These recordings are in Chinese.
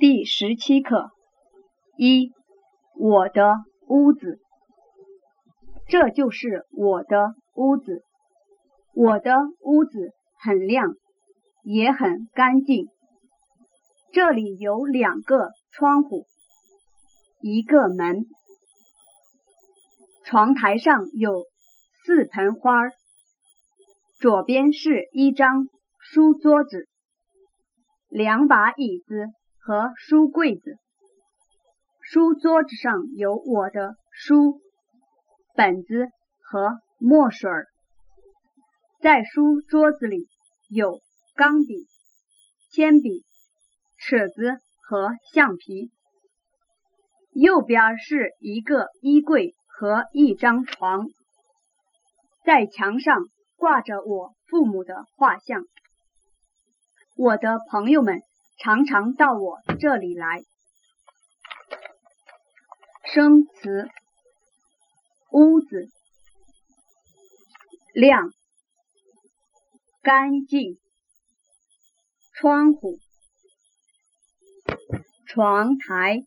第十七课一，我的屋子，这就是我的屋子。我的屋子很亮，也很干净。这里有两个窗户，一个门。床台上有四盆花儿，左边是一张书桌子，两把椅子和书柜子。书桌子上有我的书、本子和墨水儿。在书桌子里有钢笔、铅笔、尺子和橡皮。右边是一个衣柜和一张床，在墙上挂着我父母的画像。我的朋友们常常到我这里来。生词：屋子，亮。干净，窗户，床台，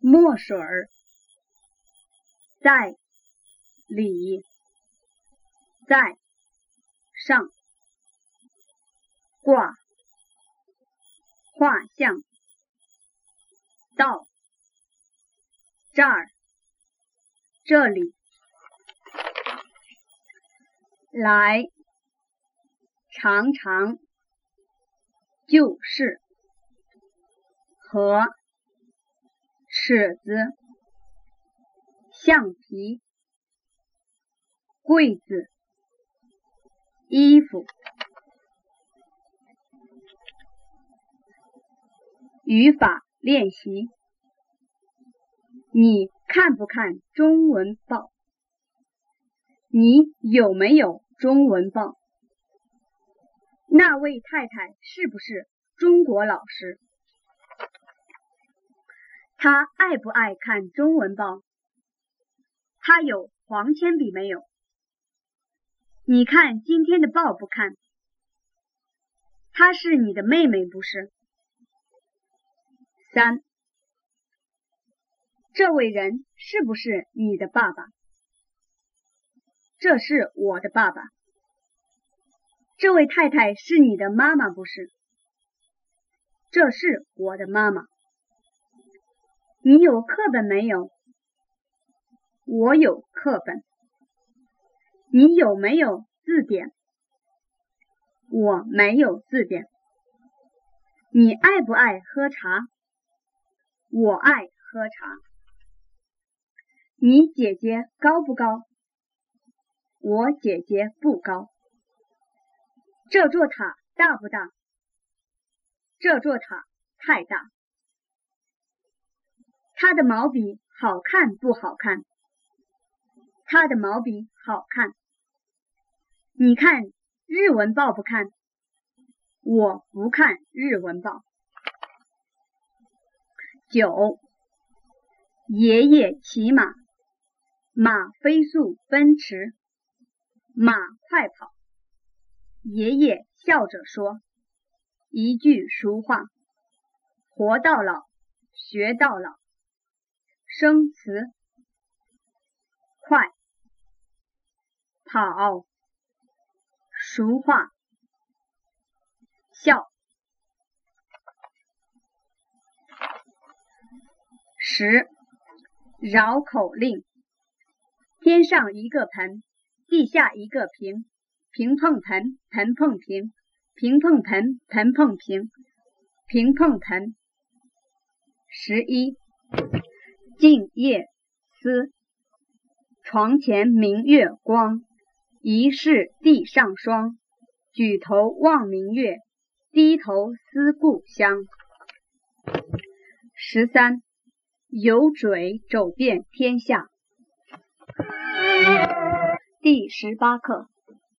墨水儿，在。里，在。上，挂，画像，到，这儿，这里，来。常常就是和尺子、橡皮、柜子、衣服。语法练习：你看不看中文报？你有没有中文报？那位太太是不是中国老师？她爱不爱看中文报？她有黄铅笔没有？你看今天的报不看？她是你的妹妹不是？三，这位人是不是你的爸爸？这是我的爸爸。这位太太是你的妈妈不是？这是我的妈妈。你有课本没有？我有课本。你有没有字典？我没有字典。你爱不爱喝茶？我爱喝茶。你姐姐高不高？我姐姐不高。这座塔大不大？这座塔太大。他的毛笔好看不好看？他的毛笔好看。你看日文报不看？我不看日文报。九，爷爷骑马，马飞速奔驰，马快跑。爷爷笑着说：“一句俗话，活到老，学到老。”生词：快、跑、俗话、笑。十、绕口令：天上一个盆，地下一个瓶。瓶碰盆，盆碰瓶，瓶碰盆，盆碰瓶，瓶碰盆。十一，静夜思，床前明月光，疑是地上霜。举头望明月，低头思故乡。十三，有嘴走遍天下。第十八课。